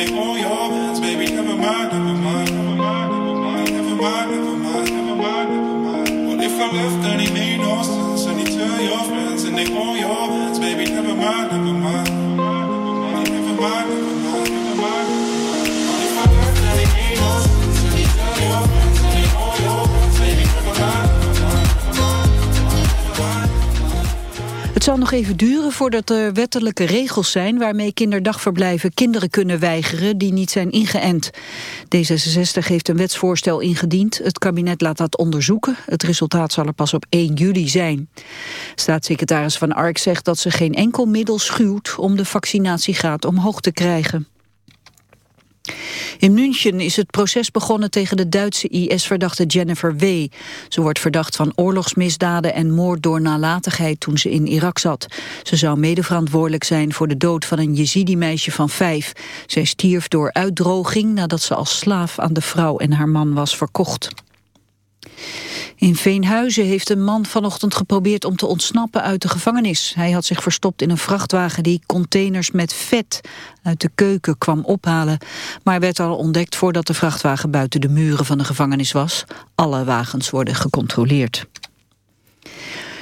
they all your hands, baby. Never mind, never mind, never mind, never mind, never mind, never mind, never mind, never mind. What if I left and it made no sense? And you tell your friends and they all your hands, baby. Never mind, never mind, never mind, never mind, never mind, zal nog even duren voordat er wettelijke regels zijn... waarmee kinderdagverblijven kinderen kunnen weigeren die niet zijn ingeënt. D66 heeft een wetsvoorstel ingediend. Het kabinet laat dat onderzoeken. Het resultaat zal er pas op 1 juli zijn. Staatssecretaris Van Ark zegt dat ze geen enkel middel schuwt... om de vaccinatiegraad omhoog te krijgen. In München is het proces begonnen tegen de Duitse IS-verdachte Jennifer W. Ze wordt verdacht van oorlogsmisdaden en moord door nalatigheid toen ze in Irak zat. Ze zou medeverantwoordelijk zijn voor de dood van een Jezidi-meisje van vijf. Zij stierf door uitdroging nadat ze als slaaf aan de vrouw en haar man was verkocht. In Veenhuizen heeft een man vanochtend geprobeerd om te ontsnappen uit de gevangenis. Hij had zich verstopt in een vrachtwagen die containers met vet uit de keuken kwam ophalen. Maar werd al ontdekt voordat de vrachtwagen buiten de muren van de gevangenis was. Alle wagens worden gecontroleerd.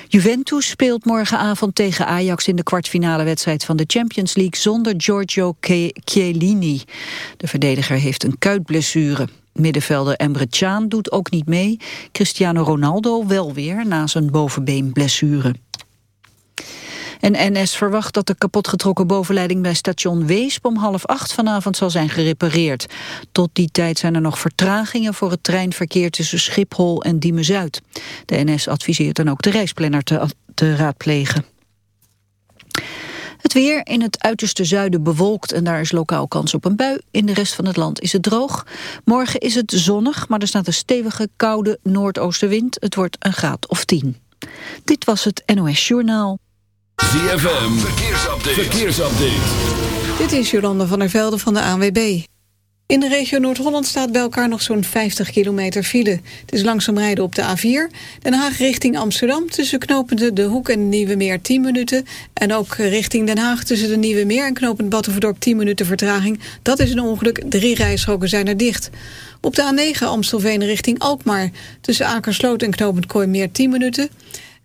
Juventus speelt morgenavond tegen Ajax in de kwartfinale wedstrijd van de Champions League zonder Giorgio Chiellini. De verdediger heeft een kuitblessure. Middenvelder Emre Can doet ook niet mee. Cristiano Ronaldo wel weer na zijn bovenbeenblessure. En NS verwacht dat de kapotgetrokken bovenleiding bij station Weesp om half acht vanavond zal zijn gerepareerd. Tot die tijd zijn er nog vertragingen voor het treinverkeer tussen Schiphol en Diemen-Zuid. De NS adviseert dan ook de reisplanner te, te raadplegen. Weer in het uiterste zuiden bewolkt en daar is lokaal kans op een bui. In de rest van het land is het droog. Morgen is het zonnig, maar er staat een stevige, koude noordoostenwind. Het wordt een graad of 10. Dit was het NOS Journaal. ZFM, verkeersupdate. verkeersupdate. Dit is Jolanda van der Velde van de ANWB. In de regio Noord-Holland staat bij elkaar nog zo'n 50 kilometer file. Het is langzaam rijden op de A4. Den Haag richting Amsterdam tussen knopende De Hoek en Nieuwe Meer 10 minuten. En ook richting Den Haag tussen de Nieuwe Meer en knopend Battenverdorp 10 minuten vertraging. Dat is een ongeluk. Drie rijstroken zijn er dicht. Op de A9 Amstelveen richting Alkmaar tussen Akersloot en knopend Kooimeer 10 minuten.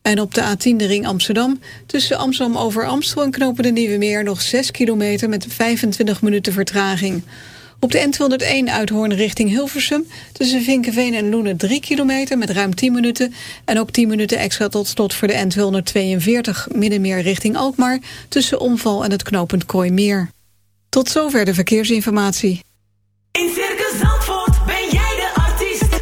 En op de A10 de ring Amsterdam tussen Amsterdam over Amstel en knopende Nieuwe Meer nog 6 kilometer met 25 minuten vertraging. Op de N201 Uithoorn richting Hilversum... tussen Vinkenveen en Loenen 3 kilometer met ruim 10 minuten... en ook 10 minuten extra tot slot voor de N242 Middenmeer richting Alkmaar... tussen Omval en het knooppunt Kooimeer. Tot zover de verkeersinformatie. In Circus Zandvoort ben jij de artiest.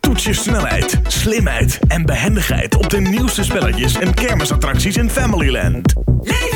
Toets je snelheid, slimheid en behendigheid op de nieuwste spelletjes en kermisattracties in Familyland. Leef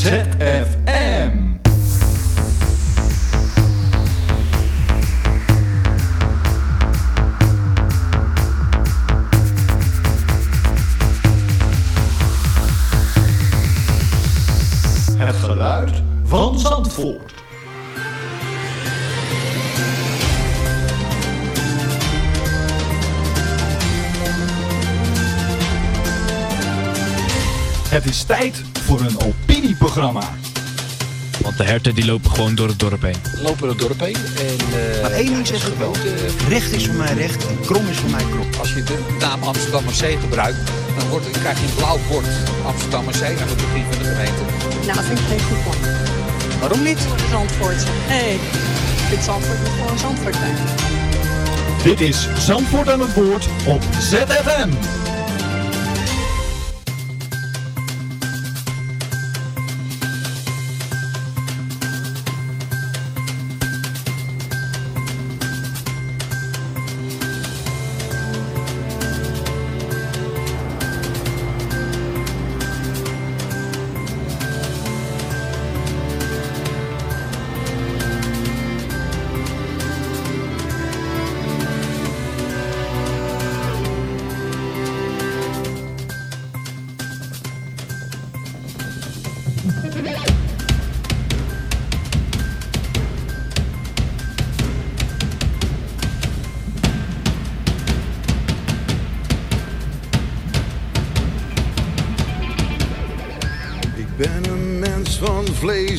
ZFM. Het geluid van Zandvoort. Het is tijd voor een Want de herten die lopen gewoon door het dorp heen. lopen door het dorp heen. En, eh, Maar één ding zeg ik is wel. gewoon, eh, Recht is voor mij recht en krom is voor mij krom. Als je de naam Amsterdam Zee gebruikt, dan, wordt, dan krijg je een blauw bord Amsterdam Zee aan het begin van de gemeente. Nou, dat vind ik geen goed plan. Waarom niet? Zandvoort. Nee, ik vind Zandvoort moet gewoon Zandvoort zijn. Dit is Zandvoort aan het woord op ZFM.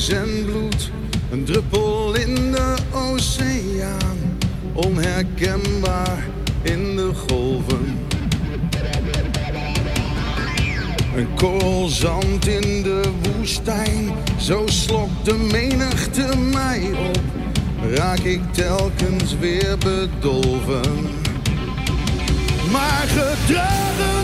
Vlees en bloed, een druppel in de oceaan, onherkenbaar in de golven. Een korrel zand in de woestijn, zo slokt de menigte mij op, raak ik telkens weer bedolven. Maar gedragen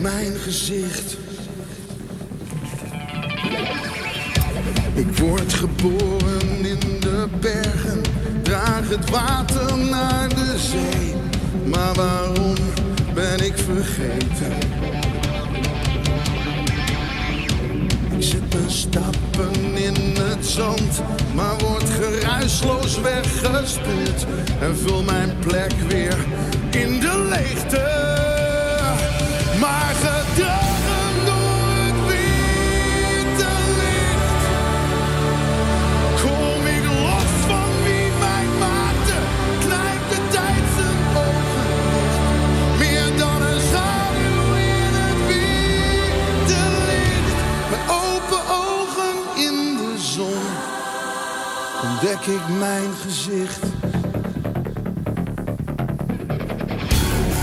mijn gezicht. Ik word geboren in de bergen, draag het water naar de zee. Maar waarom ben ik vergeten? Ik zet mijn stappen in het zand, maar word geruisloos weggespoeld. En vul mijn plek weer in de leegte. Maar ontdek ik mijn gezicht.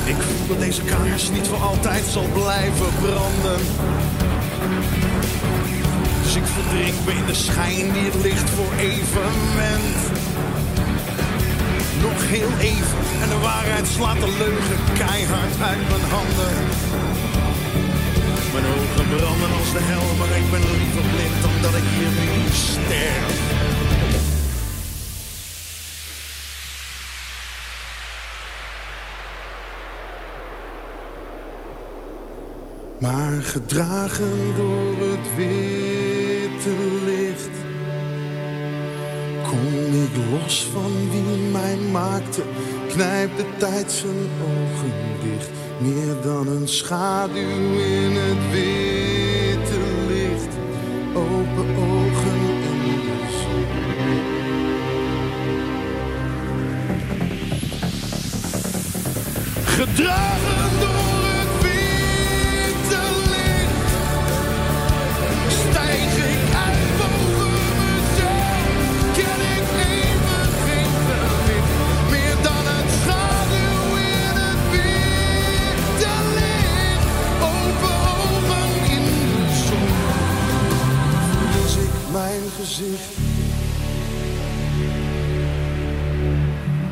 Ik voel dat deze kaars niet voor altijd zal blijven branden. Dus ik verdrink me in de schijn die het licht voor even wendt. Nog heel even en de waarheid slaat de leugen keihard uit mijn handen. Mijn ogen branden als de hel, maar ik ben liever blind dan dat ik hier nu sterf. Maar gedragen door het witte licht Kom ik los van wie mij maakte Knijpt de tijd zijn ogen dicht. Meer dan een schaduw in het witte licht. Open ogen in de zon Gedragen mijn gezicht.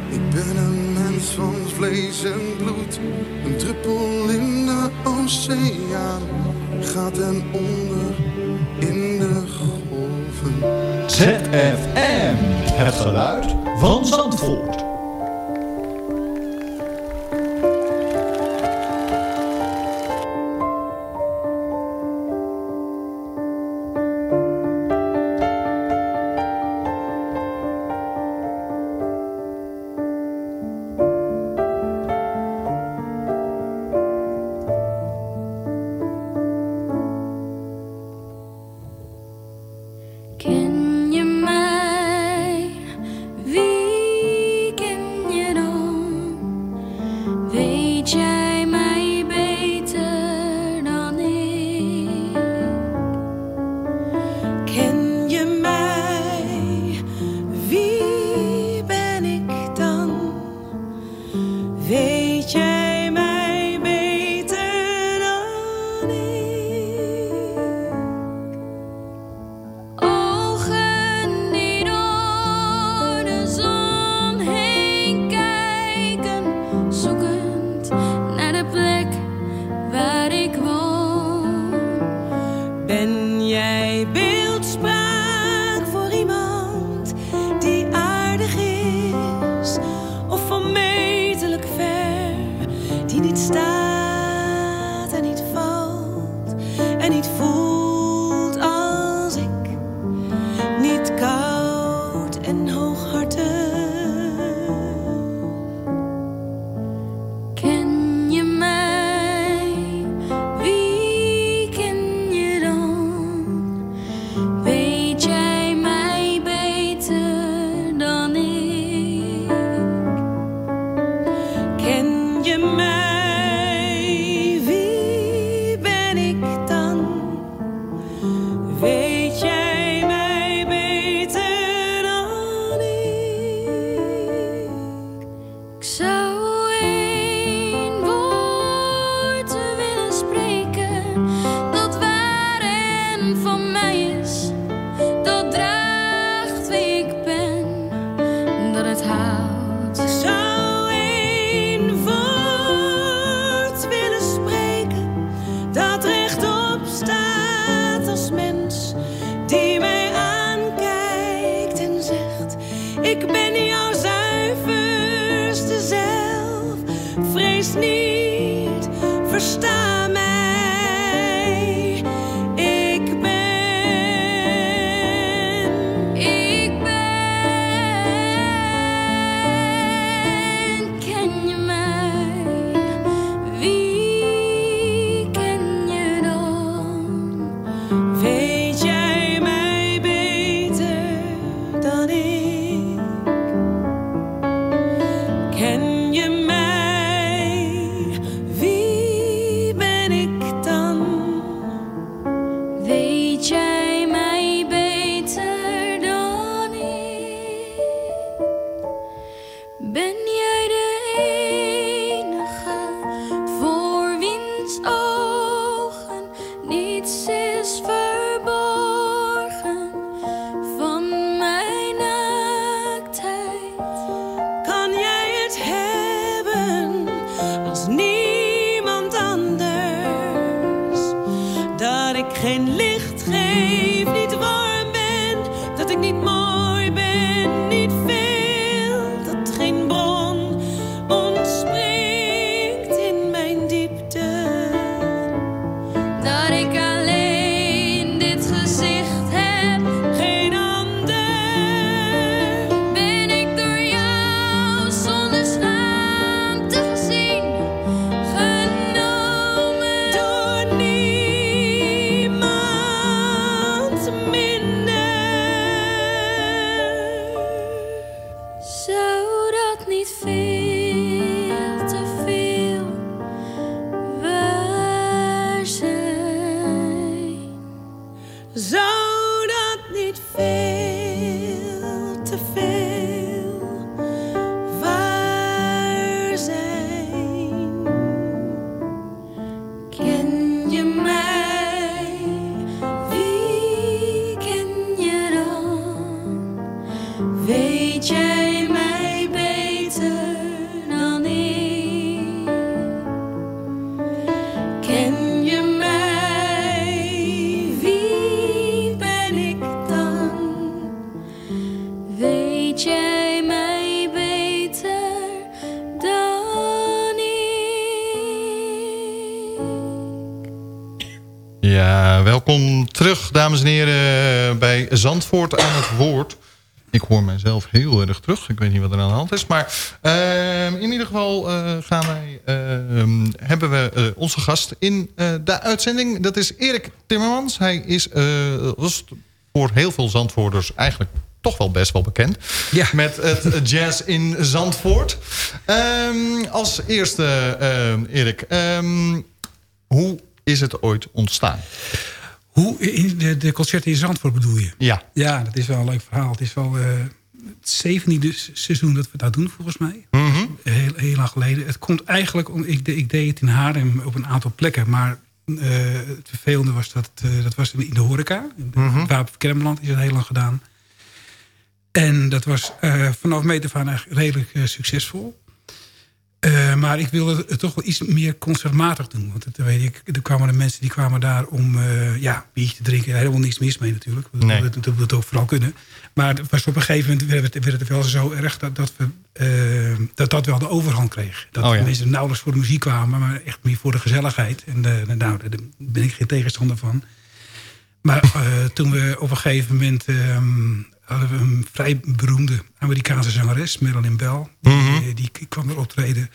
Ik ben een mens van vlees en bloed, een druppel in de oceaan. Gaat en onder in de golven. ZFM, het geluid van Zandvoort. can dames en heren, bij Zandvoort aan het woord. Ik hoor mijzelf heel erg terug. Ik weet niet wat er aan de hand is. Maar ehm, in ieder geval eh, gaan wij, ehm, hebben we eh, onze gast in eh, de uitzending. Dat is Erik Timmermans. Hij is eh, voor heel veel Zandvoorters eigenlijk toch wel best wel bekend. Met het jazz in Zandvoort. Ehm, als eerste, Erik. hoe is het ooit ontstaan? Hoe, in de, de concerten in Zandvoort bedoel je? Ja. Ja, dat is wel een leuk verhaal. Het is wel eh, het zeventiende seizoen dat we dat doen, volgens mij. Mhm. Heel, heel lang geleden. Het komt eigenlijk... Om, ik, de- ik deed het in Haarlem op een aantal plekken. Maar eh, het vervelende was dat... eh, dat was in de horeca. In de. Wapen Kermeland is het heel lang gedaan. En dat was vanaf meet af aan eigenlijk redelijk succesvol. Eh, maar ik wilde het toch wel iets meer concertmatig doen. Want het, weet ik, er kwamen de mensen die kwamen daar om eh ja, biertje te drinken. Helemaal niks mis mee natuurlijk. Dat, Nee. dat, dat ook vooral kunnen. Maar het was op een gegeven moment werd het, werd het wel zo erg dat dat, we, eh, dat dat wel de overhand kreeg. Dat Oh ja. mensen nauwelijks voor de muziek kwamen, maar echt meer voor de gezelligheid. En eh, nou, daar ben ik geen tegenstander van. Maar toen we op een gegeven moment ehm, hadden we een vrij beroemde Amerikaanse zangeres, Marilyn Bell. Die, Mhm. eh, die kwam er optreden.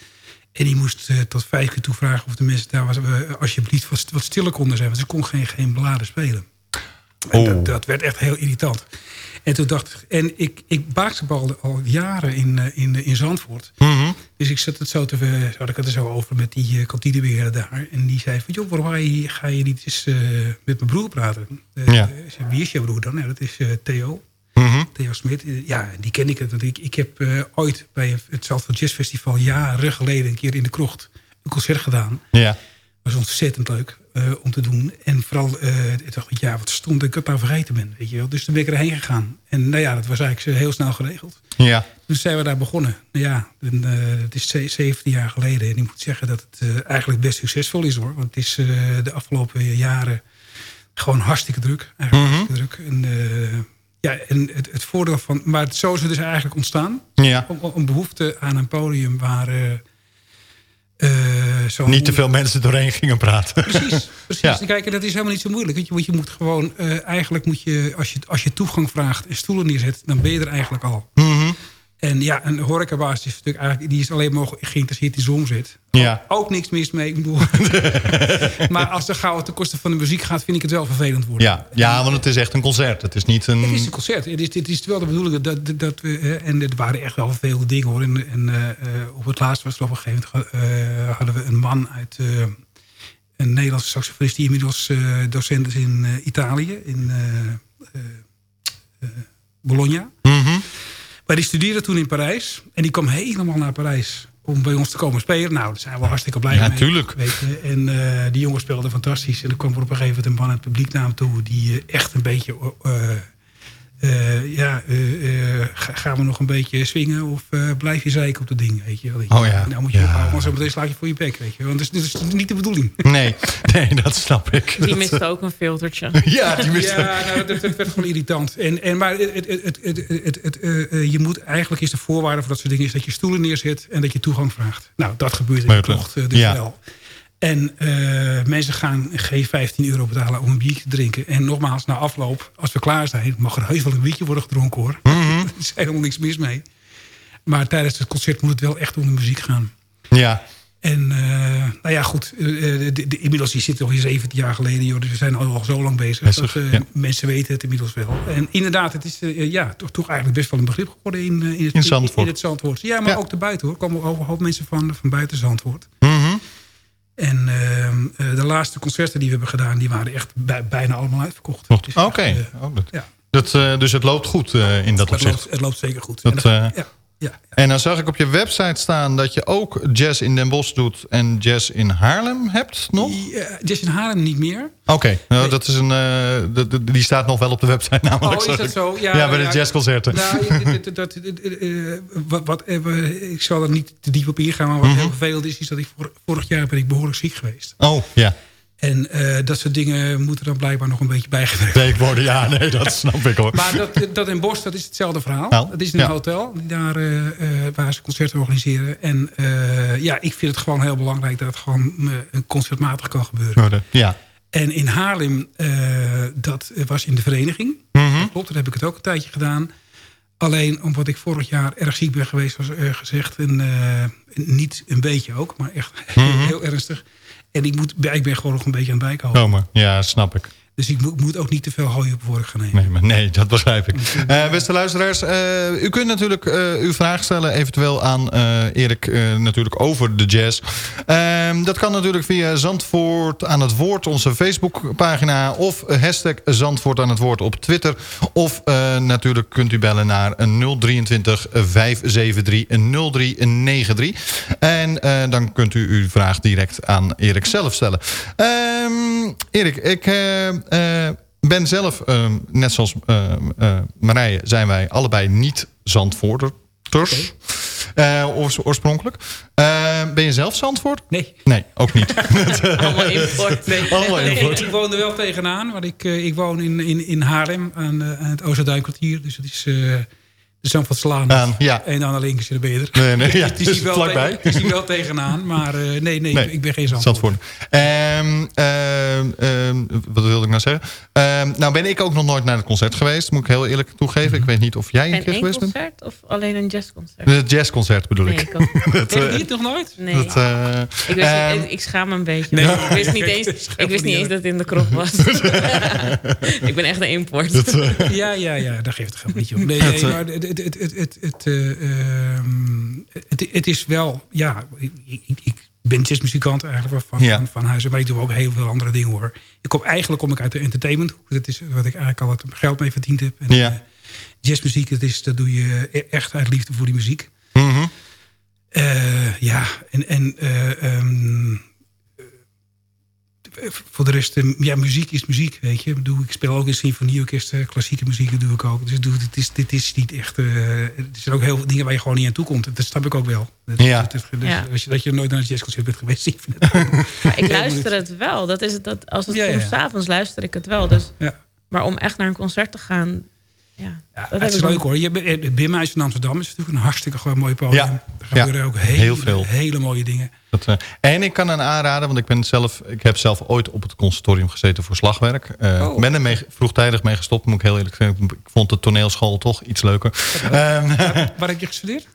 En die moest eh, tot vijf keer toe vragen of de mensen daar was, eh, alsjeblieft wat, wat stiller konden zijn. Want ze kon geen, geen beladen spelen. En dat, dat werd echt heel irritant. En toen dacht ik, en ik, ik basketbalde al jaren in, in, in Zandvoort. Mhm. Dus ik zat het zo te, ver- had ik het er zo over met die uh, kantinebeheerder daar. En die zei van, joh, waarom ga je, ga je niet eens met mijn broer praten? Ja. wie is jouw broer dan? Dat is Theo. Theo Smit. Eh, Ja, die ken ik. Want ik, ik heb eh, ooit bij het Zandvoort Jazz Festival jaren geleden een keer in de krocht een concert gedaan. Ja. was ontzettend leuk eh, om te doen. En vooral, ik dacht, ja, wat stond dat ik het nou vergeten ben. Weet je wel. Dus toen ben ik erheen gegaan. En nou ja, dat was eigenlijk heel snel geregeld. Ja. Dus zijn we daar begonnen. Nou ja, en, het is ze- 17 jaar geleden. En ik moet zeggen dat het eigenlijk best succesvol is hoor. Want het is de afgelopen jaren gewoon hartstikke druk. Eigenlijk Mhm. hartstikke druk. En, ja, en het, het voordeel van... Maar het, zo is het dus eigenlijk ontstaan. Ja. Om, om- een behoefte aan een podium waar... eh, eh, zo'n Niet te veel mensen doorheen gingen praten. Precies, precies. Ja. Kijk, en dat is helemaal niet zo moeilijk. weet je, Want je moet gewoon, eh, eigenlijk moet je als, je, als je toegang vraagt en stoelen neerzet, dan ben je er eigenlijk al. Mhm. En ja, een horecabaas is natuurlijk eigenlijk, die is alleen maar geïnteresseerd in zomzet. Ja. Ook niks mis mee. Ik bedoel. maar als de gauw ten koste van de muziek gaat, vind ik het wel vervelend worden. Ja. ja, want het is echt een concert. Het is niet een... Het is een concert. Het is, het is wel de bedoeling dat, dat, dat we... En er waren echt wel veel dingen hoor. En, en eh, eh, op het laatst was er op een gegeven moment... eh, hadden we een man uit... een Nederlandse saxofonist die inmiddels docent is in Italië. In Bologna. Mhm. Maar die studeerde toen in Parijs. En die kwam helemaal naar Parijs om bij ons te komen spelen. Nou, daar zijn we hartstikke blij Ja, mee. tuurlijk. Weet je. En eh, die jongen speelde fantastisch. En er kwam er op een gegeven moment een man uit het publiek naar hem toe... die eh, echt een beetje... eh, eh, ja, eh, eh, ga- gaan we nog een beetje swingen of eh, blijf je zeiken op de ding, weet je wel. Oh ja, Nou moet je ja. want zo meteen slaat je voor je bek, weet je wel. Want dit is, niet de bedoeling. Nee, nee, dat snap ik. Die Dat, mist ook een filtertje. Ja, die mist Ja, nou, dat, dat werd gewoon irritant. En, en, maar het, het, het, het, je moet, eigenlijk is de voorwaarde voor dat soort dingen... is dat je stoelen neerzet en dat je toegang vraagt. Nou, dat gebeurt in de eh, dus Ja. wel. En eh, mensen gaan geen 15 euro betalen om een biertje te drinken. En nogmaals, na afloop, als we klaar zijn... mag er heus wel een biertje worden gedronken, hoor. Mhm. er is helemaal niks mis mee. Maar tijdens het concert moet het wel echt om de muziek gaan. Ja. En eh, nou ja, goed. eh, de, de, de- inmiddels die zit nog in 17 jaar geleden. Joh, dus we zijn al, al zo lang bezig. Bezig, dat, ja. Mensen weten het inmiddels wel. En inderdaad, het is ja, toch, toch eigenlijk best wel een begrip geworden in, in, het, In Zandvoort. in het Zandvoort. Ja, maar Ja. ook erbuiten hoor. Er komen ook een hoop mensen van, van buiten Zandvoort. Mhm. En ehm, eh, de laatste concerten die we hebben gedaan... die waren echt bij- bijna allemaal uitverkocht. Dus Oké. eh, Oh, ja. dat, eh, dus het loopt goed in dat het, opzicht. loopt, het loopt zeker goed. Dat, ja, ja. En dan zag ik op je website staan dat je ook jazz in Den Bosch doet en jazz in Haarlem hebt nog? Ja, Jazz in Haarlem niet meer. Oké, nou, dat is een, eh, die staat nog wel op de website namelijk. Oh, is dat zo? Ja, bij de jazzconcerten. Nou, dat, dat, eh, eh, wat, wat, we- ik zal er niet te diep op ingaan. Maar wat Mhm. heel vervelend is, is dat ik vor- vorig jaar ben ik behoorlijk ziek geweest. Oh, ja. En eh, dat soort dingen moeten dan blijkbaar nog een beetje bijgewerkt worden, ja, nee, dat snap ik hoor. Maar dat, dat in Bos, dat is hetzelfde verhaal. Nou, dat is een ja. hotel daar, eh, eh, waar ze concerten organiseren. En ja, ik vind het gewoon heel belangrijk dat het gewoon een concertmatig kan gebeuren. Worden, Ja. En in Haarlem, dat was in de vereniging. Dat klopt, daar heb ik het ook een tijdje gedaan. Alleen omdat ik vorig jaar erg ziek ben geweest, was gezegd. En, niet een beetje ook, maar echt Mhm. heel ernstig. En ik, moet, ik ben gewoon nog een beetje aan het bijkomen. Komen. Ja, snap ik. Dus ik moet, ook niet te veel hooi op woord gaan nemen. Nee, maar nee, dat begrijp ik. Eh, beste luisteraars, eh, u kunt natuurlijk eh, uw vraag stellen... eventueel aan Erik natuurlijk over de jazz. Ehm, dat kan natuurlijk via Zandvoort aan het woord, onze Facebookpagina... of hashtag Zandvoort aan het woord op Twitter. Of natuurlijk kunt u bellen naar een 023 573 0393. En dan kunt u uw vraag direct aan Erik zelf stellen. Ehm, Erik, ik... eh, eh, ben zelf, eh, net zoals eh, eh, Marije, zijn wij allebei niet Zandvoorters. Eh, oors- oorspronkelijk. Eh, ben je zelf Zandvoort? Nee. Nee, ook niet. Allemaal import. Nee. Allemaal import. ik woon er wel tegenaan, want ik, eh, ik woon in, in, in Haarlem aan, eh, aan het Oosterduinkwartier. Dus het is eh de Zandvoortslaan. Aan, ja. En aan de linker ben je er. Nee, nee, ja, het is dus vlakbij. tegen- Het is hier wel tegenaan, maar eh, nee, nee, ik ben geen Zandvoort. Zandvoort. Ehm, ehm, ehm, wat wilde ik nou zeggen? Ehm, nou ben ik ook nog nooit naar het concert geweest. Moet ik heel eerlijk toegeven. Ik weet niet of jij een En keer geweest bent. concert of alleen een jazzconcert? Het jazzconcert bedoel Nee, ik. ik ook. Dat, Ken je eh, die nog nooit? Nee. dat, eh, Ik, wist niet, ik, ik schaam me een beetje. Nee. Ik wist niet eens, ik wist niet eens dat het in de krop was. ik ben echt een import. Ja, ja, ja, daar geeft het gewoon niet om. Nee, Dat, nee, eh, maar het, het, het, het, het, het, eh, ehm, het, het is wel, ja, ik, ik, ben jazzmuzikant eigenlijk van, Ja. van, van huis. Maar ik doe ook heel veel andere dingen hoor. Ik kom, eigenlijk kom ik uit de entertainment. Dat is wat ik eigenlijk altijd geld mee verdiend heb. En, Ja. eh, jazzmuziek, dat, is, dat doe je e- echt uit liefde voor die muziek. mhm. Eh, ja, en, en eh, ehm, eh, voor de rest, eh, ja, muziek is muziek, weet je. Ik, bedoel, ik speel ook in symfonieorkesten, klassieke muziek dat doe ik ook. Dus dit, is, dit is niet echt... eh, er zijn ook heel veel dingen waar je gewoon niet aan toe komt. Dat snap ik ook wel. Dat, Ja. dat- dat- Ja. Als je, dat je nooit naar een jazzconcert bent geweest, ik vind het Maar ik luister het wel. Dat is het, dat, als het Ja, ja. soms 's avonds luister ik het wel. Dus, Ja. Maar om echt naar een concert te gaan... Ja, dat het is nog- leuk hoor. Je, eh, Bimhuis in Amsterdam is natuurlijk een hartstikke gewoon mooi podium. Ja. Er gebeuren Ja. ook hele, Heel veel. hele mooie dingen. Dat, eh, en ik kan een aanraden, want ik, ben zelf, ik heb zelf ooit op het conservatorium gezeten voor slagwerk. Eh, Oh. Ik ben er mee, vroegtijdig mee gestopt, moet ik heel eerlijk zeggen. Ik vond de toneelschool toch iets leuker. Ehm, Waar heb je gestudeerd?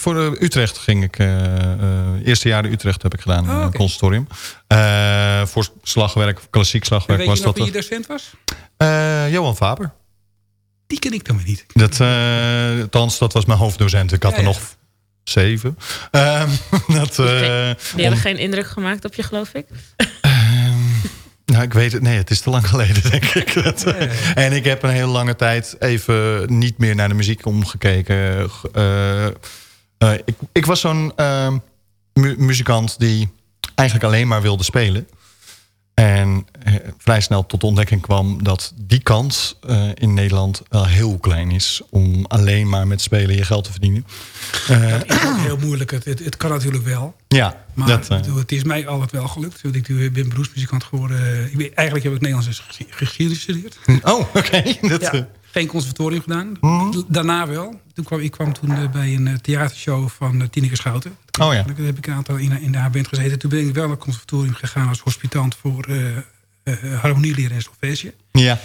voor Utrecht ging ik, eh eh, eerste jaar in Utrecht heb ik gedaan, Oh, in het oké. conservatorium. Eh, voor slagwerk, klassiek slagwerk weet was je nog dat. wie je wel. docent was? Eh, Johan Faber. Die ken ik dan weer niet. Dat, eh althans, dat was mijn hoofddocent. Ik had Ja, er nog zeven. Ehm, dat, eh, Die hebben om- geen indruk gemaakt op je, geloof ik. Nou, ik weet het. Nee, het is te lang geleden, denk ik. Dat, eh, En ik heb een hele lange tijd even niet meer naar de muziek omgekeken. Eh, eh, ik, ik was zo'n ehm, mu- muzikant die eigenlijk alleen maar wilde spelen. En eh, vrij snel tot de ontdekking kwam dat die kans eh, in Nederland wel heel klein is... om alleen maar met spelen je geld te verdienen. Eh, Dat is ook heel moeilijk. Het, het, het kan natuurlijk wel. ja, Maar dat, bedoel, het is mij altijd wel gelukt. Ik ben beroepsmuzikant geworden. Ik ben, eigenlijk heb ik Nederlands geschiedenis gestudeerd. oh, oké. Dat, Ja, geen conservatorium gedaan. Mhm. Daarna wel. Toen kwam, ik kwam toen eh, bij een eh, theatershow van uh, Tineke Schouten. Oh ja. Daar heb ik een aantal in, in de band gezeten. Toen ben ik wel naar het conservatorium gegaan als hospitant voor eh eh, harmonieleren en solfège. ja.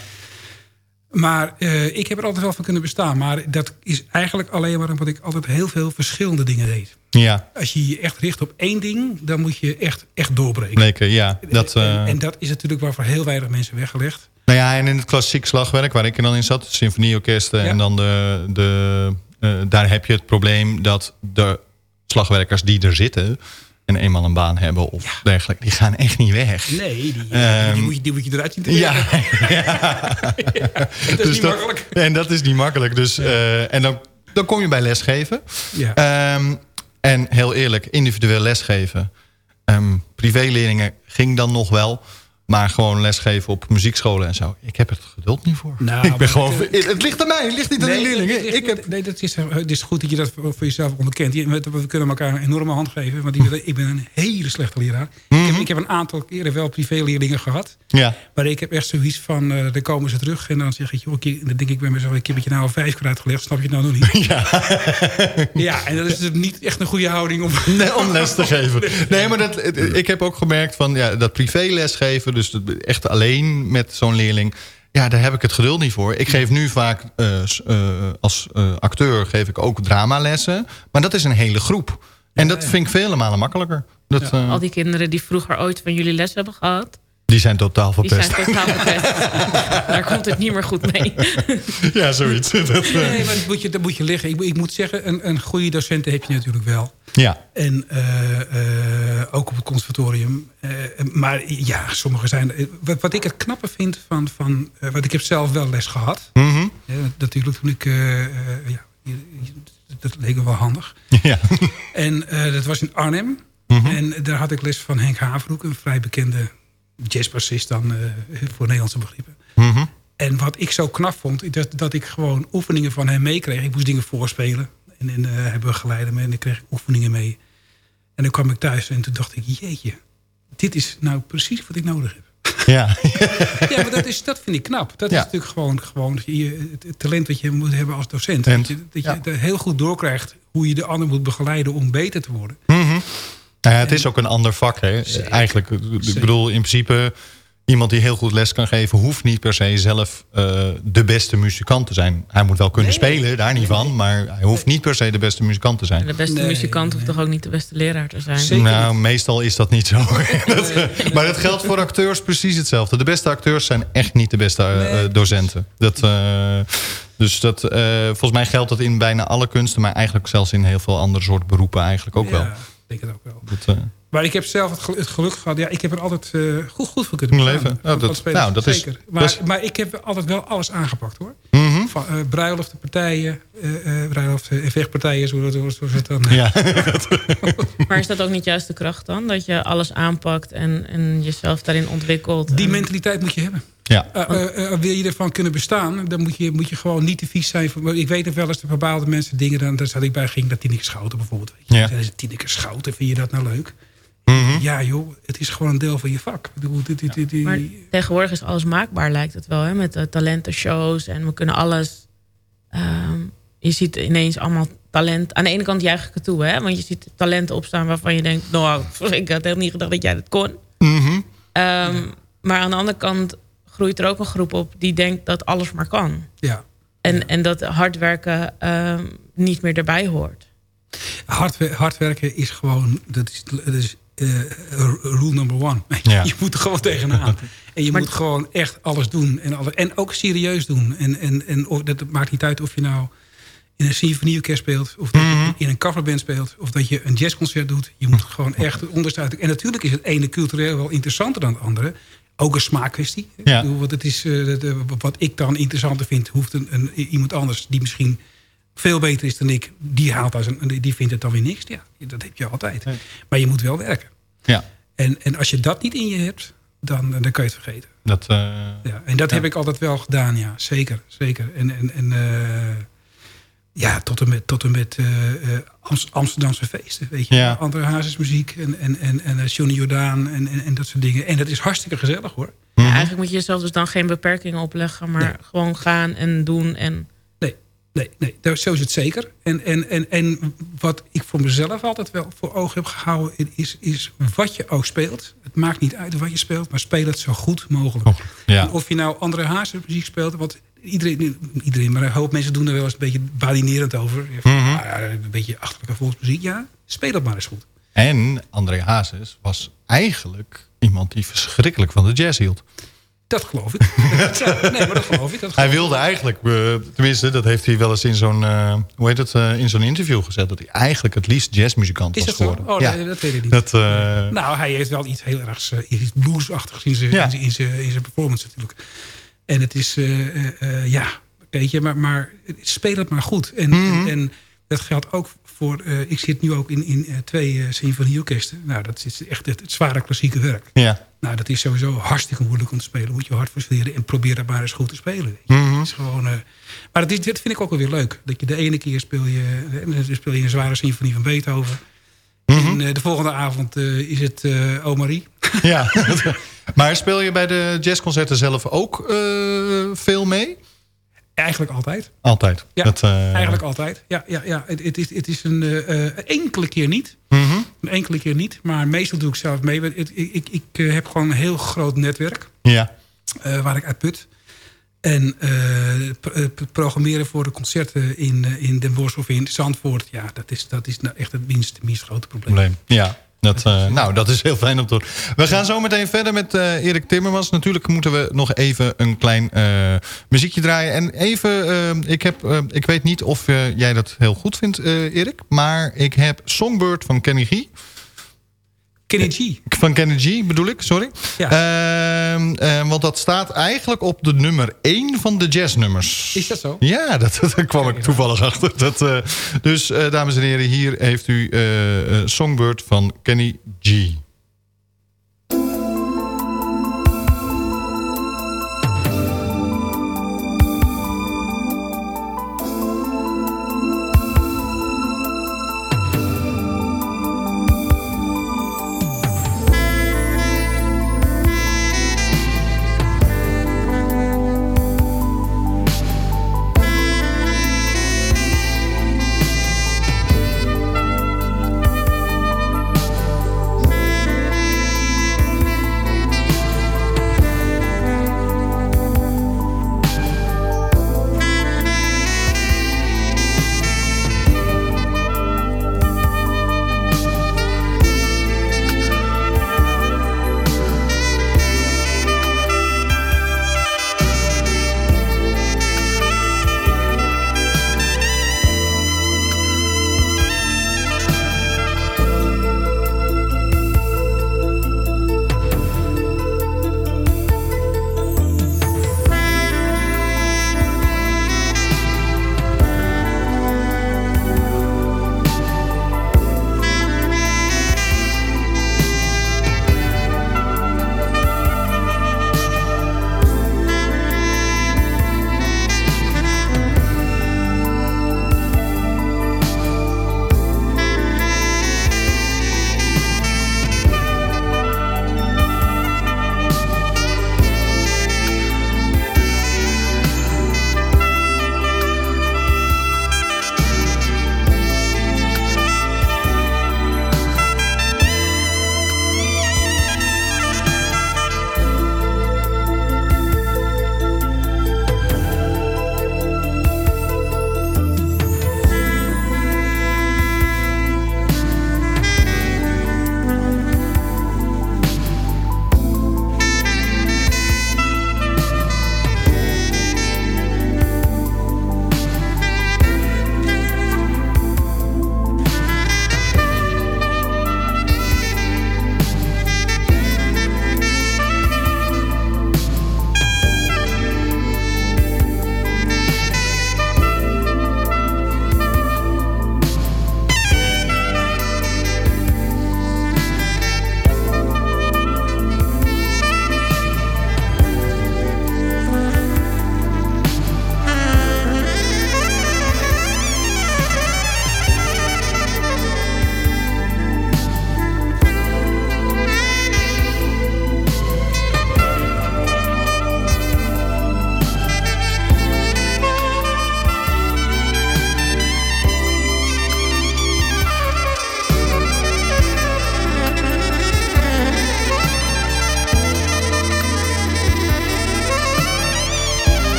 Maar eh, ik heb er altijd wel van kunnen bestaan. Maar dat is eigenlijk alleen maar omdat ik altijd heel veel verschillende dingen deed. Ja, Als je je echt richt op één ding, dan moet je echt, echt doorbreken. bleken, ja. Dat, eh, en, en dat is natuurlijk waar voor heel weinig mensen weggelegd. Nou ja, en in het klassiek slagwerk waar ik er dan in zat, symfonieorkesten en dan de, de eh, daar heb je het probleem dat de slagwerkers die er zitten en eenmaal een baan hebben of dergelijke, die gaan echt niet weg. Nee, die, Ehm, die, moet, je, die moet je eruit zien te Ja, werken. dat is Dus niet makkelijk. En dat is niet makkelijk. Dus, eh, en dan, dan kom je bij lesgeven. Ja. Ehm, en heel eerlijk, individueel lesgeven. Ehm privéleerlingen ging dan nog wel. Maar gewoon lesgeven op muziekscholen en zo. Ik heb het geduld niet voor. Nou, ik ben gewoon, het- het, ligt aan mij, het ligt niet aan de leerlingen. Ik heb, nee dat is, het is goed dat je dat voor jezelf onderkent. We kunnen elkaar een enorme hand geven. Want ik ben een hele slechte leraar. ik, heb, ik heb een aantal keren wel privéleerlingen gehad. ja. Maar ik heb echt zoiets van, eh dan komen ze terug. En dan zeg ik, joh, ik- dan denk ik bij mezelf... ik heb het je nou al vijf keer uitgelegd. Snap je het nou nog niet? Ja. ja, en dat is dus niet echt een goede houding om... Nee, om les te geven. Nee, maar dat, ik heb ook gemerkt van ja, dat privélesgeven. Dus echt alleen met zo'n leerling. Ja, daar heb ik het geduld niet voor. Ik geef nu vaak eh, eh, als eh, acteur geef ik ook dramalessen. Maar dat is een hele groep. En dat vind ik vele malen makkelijker. Dat, eh, Al die kinderen die vroeger ooit van jullie les hebben gehad... die zijn totaal die verpest. zijn totaal verpest. Daar komt het niet meer goed mee. ja, zoiets. Dat, eh, Nee, maar dat moet je, dat moet je liggen. Ik, ik moet zeggen, een, een goede docent heb je natuurlijk wel. Ja. En eh, eh, ook op het conservatorium. Eh, maar ja, sommige zijn... eh, Wat, wat ik het knappe vind van... van eh, wat ik heb zelf wel les gehad. Ja, natuurlijk toen ik... eh, eh, ja, dat leek me wel handig. Ja. En eh, dat was in Arnhem. Mhm. En daar had ik les van Henk Haveroek. Een vrij bekende jazzbassist dan eh, voor Nederlandse begrippen. Mhm. En wat ik zo knap vond, dat, dat ik gewoon oefeningen van hem meekreeg. Ik moest dingen voorspelen. En, en eh, hij begeleidde me en ik kreeg oefeningen mee. En dan kwam ik thuis en toen dacht ik, jeetje, dit is nou precies wat ik nodig heb. Ja. Ja, maar dat, is, dat vind ik knap. Dat Ja. is natuurlijk gewoon, gewoon je, het, talent dat je moet hebben als docent. En- dat je, dat je heel goed doorkrijgt hoe je de ander moet begeleiden om beter te worden. Mhm. Ja, het is ook een ander vak. Hè? Eigenlijk, ik bedoel, in principe... iemand die heel goed les kan geven... hoeft niet per se zelf eh, de beste muzikant te zijn. Hij moet wel kunnen spelen, daar niet van. Maar hij hoeft niet per se de beste muzikant te zijn. De beste muzikant hoeft toch ook niet de beste leraar te zijn? nou, meestal is dat niet zo. Dat, maar dat geldt voor acteurs precies hetzelfde. De beste acteurs zijn echt niet de beste eh, docenten. Dat, eh, dus dat, eh, volgens mij geldt dat in bijna alle kunsten... maar eigenlijk zelfs in heel veel andere soorten beroepen eigenlijk ook Ja, wel. Het ook wel. Dat, eh, Maar ik heb zelf het, gel- het geluk gehad. Ja, ik heb er altijd eh, goed, goed voor kunnen leven. Oh, dat- nou, dat is- Zeker. Maar, maar ik heb altijd wel alles aangepakt hoor. Mhm. Van eh bruiloften, partijen, eh eh bruiloften en vechtpartijen, zoals het dan... Ja. Maar is dat ook niet juist de kracht dan? Dat je alles aanpakt en, en jezelf daarin ontwikkelt? Die en- mentaliteit moet je hebben. Ja. Eh, eh, eh, wil je ervan kunnen bestaan, dan moet je, moet je gewoon niet te vies zijn. Ik weet nog wel eens dat bepaalde mensen dingen... Dan, daar zat ik bij, ging dat Tineke Schouten bijvoorbeeld. Weet je. Ja. Tineke Schouten, vind je dat nou leuk? Mhm. Ja joh, het is gewoon een deel van je vak. Ik bedoel, dit, dit, dit, dit- Maar tegenwoordig is alles maakbaar, lijkt het wel. Hè? Met de talentenshows en we kunnen alles... ehm, je ziet ineens allemaal talent. Aan de ene kant juich ik het toe, hè? want je ziet talenten opstaan waarvan je denkt... nou, ik had helemaal niet gedacht dat jij dat kon. Mhm. Ehm, maar aan de andere kant groeit er ook een groep op... die denkt dat alles maar kan. Ja. En, en dat hard werken ehm, niet meer erbij hoort. Hard, wer- hard werken is gewoon, dat is, dat is eh, rule number one. Ja. Je moet er gewoon tegenaan. En je moet gewoon echt alles doen. En, en ook serieus doen. En, en, en of, dat maakt niet uit of je nou in een symfonieorkest speelt... of dat je in een coverband speelt... of dat je een jazzconcert doet. Je moet gewoon echt onderste uit. En natuurlijk is het ene cultureel wel interessanter dan het andere. Ook een smaakkwestie. Ja. Ik bedoel, Want het is, eh, wat ik dan interessanter vind... hoeft een, een, iemand anders die misschien veel beter is dan ik... die, haalt als een, die vindt het dan weer niks. Ja, dat heb je altijd. Maar je moet wel werken. Ja. En, en als je dat niet in je hebt, dan, dan kan je het vergeten. Dat, eh, Ja, en dat Ja. heb ik altijd wel gedaan, ja. Zeker, zeker. En, en, en eh, ja, tot en met, tot en met eh, eh, Ams- Amsterdamse feesten, weet je. Ja. Andere hazesmuziek en, en, en, en eh, Johnny Jordaan en, en, en dat soort dingen. En dat is hartstikke gezellig, hoor. Ja, eigenlijk moet je jezelf dus dan geen beperkingen opleggen... maar gewoon gaan en doen en... Nee, nee, nee. Dat- Zo is het zeker. En, en, en, en wat ik voor mezelf altijd wel voor ogen heb gehouden... is, is wat je ook speelt. Het maakt niet uit wat je speelt, maar speel het zo goed mogelijk. Oh, ja. En of je nou andere hazesmuziek speelt... want iedereen, iedereen, maar een hoop mensen doen er wel eens een beetje badinerend over. Mhm. ah, ja, een beetje achterlijke volksmuziek. Ja, speel het maar eens goed. En André Hazes was eigenlijk iemand die verschrikkelijk van de jazz hield. Dat geloof ik. Ja, nee, maar dat geloof ik. Dat Hij wilde eigenlijk, eh, tenminste, dat heeft hij wel eens in zo'n, eh, hoe heet het, eh, in zo'n interview gezet, dat hij eigenlijk het liefst jazzmuzikant Is was dat geworden. Oh, nee, dat weet ik niet. Dat, Nou, hij heeft wel iets heel ergs uh, iets bluesachtigs zijn, Ja. in zijn, in zijn performance natuurlijk. En het is, eh, eh, eh, ja, weet je, maar, maar speel het maar goed. En, Mhm. en, en dat geldt ook voor, ik zit nu ook in, in twee symfonieorkesten. Nou, dat is echt het, het zware klassieke werk. ja. Nou, dat is sowieso hartstikke moeilijk om te spelen. Moet je hard voor studeren en probeer dat maar eens goed te spelen. Mhm. Het is gewoon, maar dat, is, dat vind ik ook wel weer leuk. Dat je de ene keer speel je, speel je een zware symfonie van Beethoven. Mhm. En de volgende avond is het uh, O Marie. ja. maar speel je bij de jazzconcerten zelf ook uh, veel mee? Eigenlijk altijd. Altijd? Ja, dat, uh... eigenlijk altijd. Ja, ja, ja. Het, het, is, het is een uh, enkele keer niet. Mm -hmm. Een enkele keer niet, maar meestal doe ik zelf mee. Ik, ik, ik, eh, heb gewoon een heel groot netwerk Ja. eh, waar ik uit put. En eh, eh, programmeren voor de concerten in, eh, in Den Bosch of in Zandvoort... ja, dat is, dat is nou echt het minst, minst grote probleem. probleem. Ja, dat, eh, nou, dat is heel fijn om te horen. We gaan zo meteen verder met eh, Erik Timmermans. Natuurlijk moeten we nog even een klein eh, muziekje draaien. En even, ik, heb, ik weet niet of jij dat heel goed vindt, Erik. Maar ik heb Songbird van Kenny G. Kenny G. Van Kenny G bedoel ik, sorry. Ehm, eh, want dat staat eigenlijk op de nummer 1 van de jazznummers. Is dat zo? Ja, dat, daar kwam ik toevallig achter. Dat, eh, dus eh, dames en heren, hier heeft u eh, eh, Songbird van Kenny G.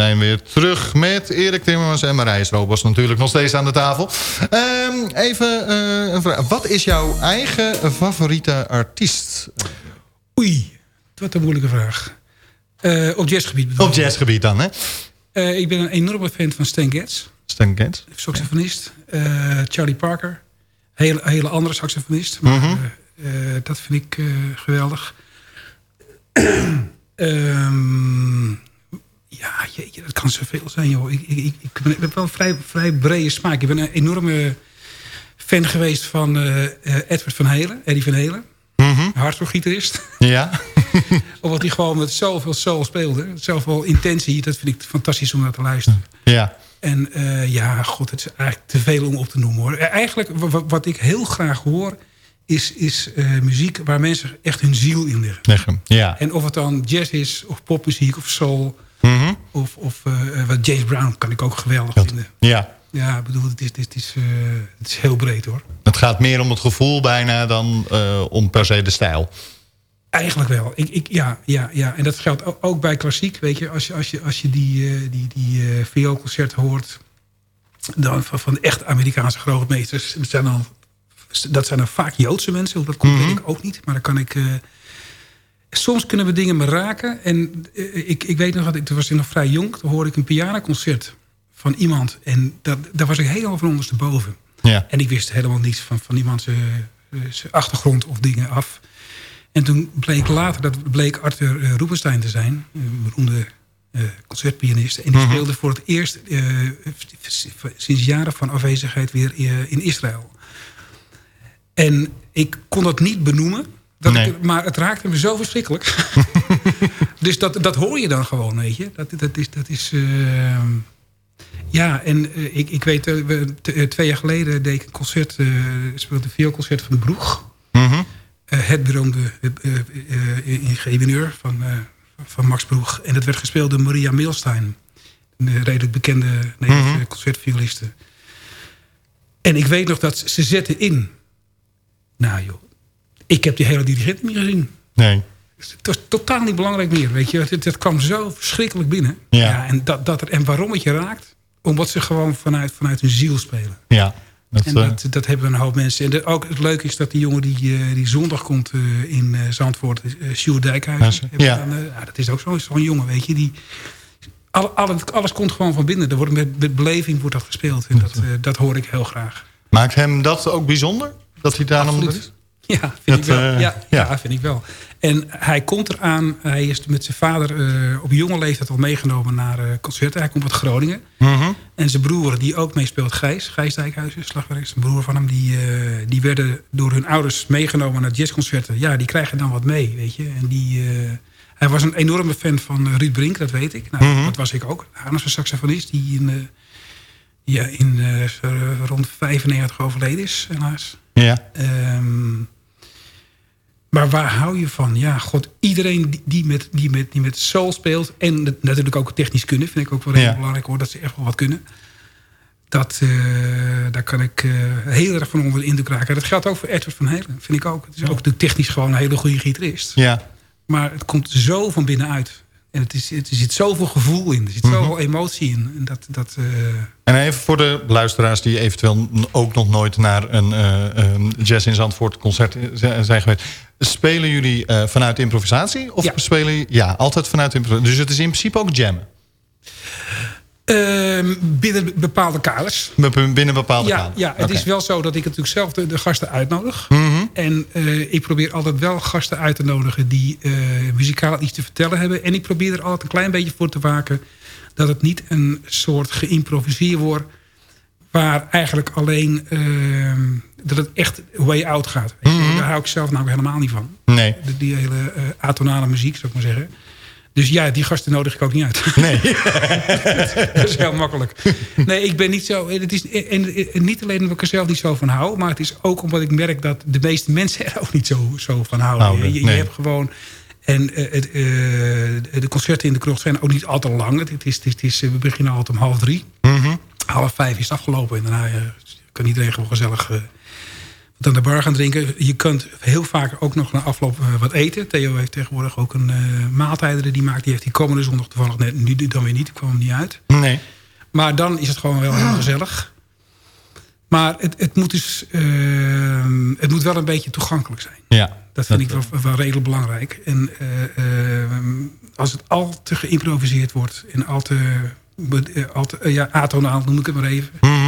zijn weer terug met Erik Timmermans en Marijs Robers natuurlijk nog steeds aan de tafel. Ehm, even eh, een vraag. Wat is jouw eigen favoriete artiest? Oei, wat een moeilijke vraag. Eh, op jazzgebied bedoel Op jazzgebied dan, hè? Eh, ik ben een enorme fan van Stan Getz. Stan Getz. Saxofonist. Charlie Parker. Hele, hele andere saxofonist. Maar Mhm. dat vind ik geweldig. Ehm, ja, jeetje, dat kan zoveel zijn, joh. Ik, ik, ik, ben- ik heb wel een vrij, vrij brede smaak. Ik ben een enorme fan geweest van eh, eh, Edward van Halen. Eddie van Halen. Mhm. Hardrock-gitarist. Ja. Omdat hij gewoon met zoveel soul speelde. Zoveel intentie. Dat vind ik fantastisch om naar te luisteren. Ja. En eh, ja, god, het is eigenlijk te veel om op te noemen hoor. Eigenlijk, wa- wa- wat ik heel graag hoor, is, is muziek waar mensen echt hun ziel in leggen. Leggen. Ja. En of het dan jazz is, of popmuziek, of soul. Of, of eh, wat James Brown kan ik ook geweldig vinden. Ja. Ja, ik bedoel, het is, het is, het is, eh, het is heel breed hoor. Het gaat meer om het gevoel bijna dan eh, om per se de stijl. Eigenlijk wel. Ik, ik, ja, ja, ja. En dat geldt o- ook bij klassiek. Weet je, als je, als je, als je die, eh, die, die eh vioolconcerten hoort... Dan van, van de echt Amerikaanse grootmeesters... Dat zijn, dan, dat zijn dan vaak Joodse mensen. Dat komt, weet ik ook niet. Maar dan kan ik... eh, soms kunnen we dingen me raken. En eh, ik, ik weet nog, dat ik, toen was ik nog vrij jong... toen hoorde ik een pianoconcert van iemand. En dat, daar was ik helemaal van ondersteboven. Ja. En ik wist helemaal niets van, van iemands eh, zijn achtergrond of dingen af. En toen bleek later, dat bleek Arthur Rubinstein te zijn. Een beroemde eh, concertpianist. En die Mhm. speelde voor het eerst sinds jaren van afwezigheid weer in Israël. En ik kon dat niet benoemen. Dat Nee. ik, maar het raakte me zo verschrikkelijk. dus dat, dat hoor je dan gewoon, weet je. Dat, dat is... Dat is eh, ja, en eh, ik, ik weet, eh, eh, twee jaar geleden deed ik een concert, speelde een vioolconcert van de Broeg. Mhm. Het beroemde in G mineur van, van Max Broeg. En dat werd gespeeld door Maria Milstein. Een redelijk bekende Nederlandse Mhm. concertvioliste. En ik weet nog dat ze- ze zetten in. Nou joh, ik heb die hele dirigent niet gezien. Nee. Het was totaal niet belangrijk meer, weet je. Het, het kwam zo verschrikkelijk binnen. Ja. en, dat, dat er, en waarom het je raakt? Omdat ze gewoon vanuit, vanuit hun ziel spelen. Ja. Dat, en eh, dat, dat hebben een hoop mensen. En de- ook het leuke is dat die jongen die, eh, die zondag komt eh, in eh, Zandvoort... uh, Sjoerd Dijkhuizen. Ja, ja. Dan, eh, ja, dat is ook zo- zo'n jongen, weet je. Die, alle, alle, alles komt gewoon van binnen. Er wordt met, met beleving wordt dat gespeeld. En dat, eh, dat hoor ik heel graag. Maakt hem dat ook bijzonder? Dat hij daarom Absoluut. is? Ja, vind Dat, ik wel. eh, ja, ja. ja. vind ik wel. En hij komt eraan. Hij is met zijn vader eh, op jonge leeftijd al meegenomen naar eh, concerten. Hij komt uit Groningen. Mhm. En zijn broer, die ook meespeelt, Gijs. Gijs Dijkhuizen, slagwerk. Zijn broer van hem. Die, die werden door hun ouders meegenomen naar jazzconcerten. Ja, die krijgen dan wat mee, weet je. En die... hij was een enorme fan van Ruud Brink, dat weet ik. Nou, Mhm. Dat was ik ook. Een saxofonist die in, ja, in rond 95 overleden is, helaas. Ja. Ehm, maar waar hou je van? Ja, god, iedereen die- met, die met, die met soul speelt... en natuurlijk ook technisch kunnen... vind ik ook wel heel Ja. belangrijk hoor, dat ze echt wel wat kunnen. Dat, eh, daar kan ik eh, heel erg van onder de indruk raken. Dat geldt ook voor Edward van Halen, vind ik ook. Het is ook natuurlijk technisch gewoon een hele goede gitarist. Ja. Maar het komt zo van binnenuit. En het is, het, er zit zoveel gevoel in. Er zit Mhm. zoveel emotie in. En dat, dat, eh, En even voor de luisteraars die eventueel ook nog nooit naar een Jazz in Zandvoort concert zijn geweest. Spelen jullie eh, vanuit improvisatie? Of spelen jullie... Ja, altijd vanuit improvisatie. Dus het is in principe ook jammen? Ehm, binnen bepaalde kaders. Binnen bepaalde ja, kaders? Ja, het is wel zo dat ik natuurlijk zelf de, de gasten uitnodig. Mhm. En eh, ik probeer altijd wel gasten uit te nodigen die eh, muzikaal iets te vertellen hebben. En ik probeer er altijd een klein beetje voor te waken dat het niet een soort geïmproviseerd wordt waar eigenlijk alleen ehm, dat het echt way out gaat. Je, Daar hou ik zelf nou helemaal niet van. Nee. Die, die hele eh, atonale muziek, zou ik maar zeggen. Dus ja, die gasten nodig ik ook niet uit. Nee. dat is heel makkelijk. Nee, ik ben niet zo... Het is, en, en niet alleen omdat ik er zelf niet zo van hou... maar het is ook omdat ik merk dat de meeste mensen er ook niet zo, zo van houden. Houden, je, je nee. hebt gewoon... En eh, het, eh, de concerten in de krocht zijn ook niet al te lang. Het is, het is, het is, we beginnen altijd om half drie. Mhm. Half vijf is het afgelopen. En daarna eh, kan iedereen gewoon gezellig... eh, wat aan de bar gaan drinken. Je kunt heel vaak ook nog na afloop eh, wat eten. Theo heeft tegenwoordig ook een uh, maaltijden die maakt. Die heeft die komende zondag toevallig net, nu dan weer niet. Ik kwam hem niet uit. Nee. Maar dan is het gewoon wel heel gezellig. Maar het, het, moet dus, uh, het moet wel een beetje toegankelijk zijn. Ja. Dat vind ik wel, wel redelijk belangrijk. En uh, als het al te geïmproviseerd wordt... en al te, al te ja, atonaal noem ik het maar even... Mm -hmm.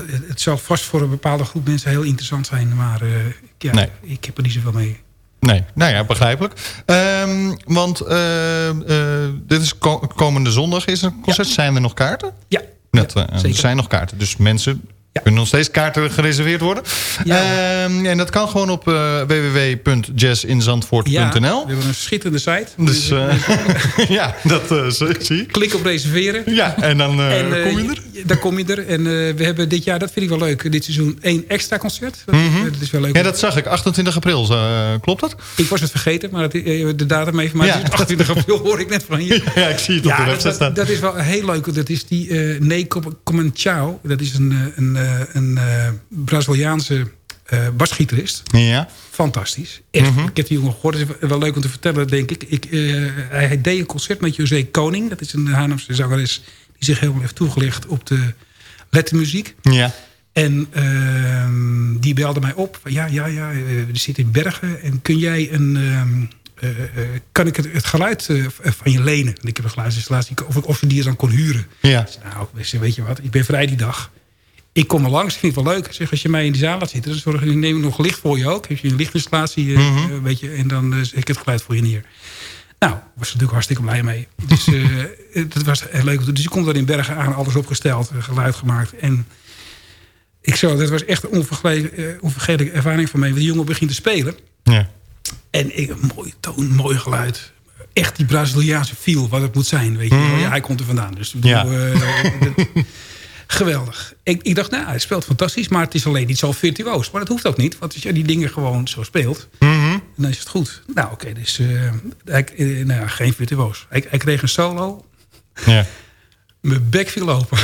Dat, het zal vast voor een bepaalde groep mensen heel interessant zijn. Maar ja, nee. ik heb er niet zoveel mee. Nee, nou ja, begrijpelijk. Um, want uh, uh, dit is ko komende zondag is een concert. Ja. Zijn er nog kaarten? Ja. Dat, ja er zijn nog kaarten. Dus mensen ja. kunnen nog steeds kaarten gereserveerd worden. Ja. Um, en dat kan gewoon op uh, www.jazzinzandvoort.nl. Ja, we hebben een schitterende site. Dus uh, ja, dat uh, zie ik. Klik op reserveren. Ja, en dan en, kom je er. Dan kom je er. En we hebben dit jaar, dat vind ik wel leuk, dit seizoen één extra concert. Dat, mm -hmm. dat is wel leuk. Ja, dat zag ik. 28 april, klopt dat? Ik was het vergeten, maar de datum even. Maar ja. 28 april hoor ik net van hier. Ja, ik zie het op de website staan. Dat, is wel heel leuk. Dat is die Nee Comenciao. Dat is een, een, een uh, Braziliaanse basgitarist. Ja. Fantastisch. Echt. Mm -hmm. Ik heb die jongen gehoord. Het is wel leuk om te vertellen, denk ik. ik hij deed een concert met José Koning. Dat is een Haarlemse zangeres die zich helemaal heeft toegelegd op de lettermuziek. Ja. En uh, die belde mij op. Ja, ja, ja, we zitten in Bergen. En kun jij een... Uh, kan ik het, het geluid van je lenen? En ik heb een geluidsinstallatie. Of, of je die dan kon huren. Ja. Dus, nou, weet je wat? Ik ben vrij die dag. Ik kom er langs, ik vind het wel leuk. Zeg, als je mij in die zaal laat zitten, dan zorg, neem ik nog licht voor je ook. Heb je een lichtinstallatie, mm -hmm. uh, weet je, en dan uh, zet ik het geluid voor je neer. Nou, was natuurlijk hartstikke blij mee. Dus dat was heel leuk. Dus ik kom daar in Bergen aan, alles opgesteld, geluid gemaakt. En ik zo, dat was echt een onvergetelijke ervaring van mij. Want die jongen begint te spelen. Ja. En ik, mooi toon, mooi geluid. Echt die Braziliaanse feel, wat het moet zijn. Weet je. Mm. Ja, hij komt er vandaan. Dus ja. dat, geweldig. Ik, ik, dacht, nou, hij speelt fantastisch, maar het is alleen niet zo virtuoos. Maar dat hoeft ook niet, want als je die dingen gewoon zo speelt, mm -hmm. dan is het goed. Nou, oké, okay, dus uh, hij, uh, nou geen virtuoos. Hij, hij, kreeg een solo. Ja. Mijn bek viel open.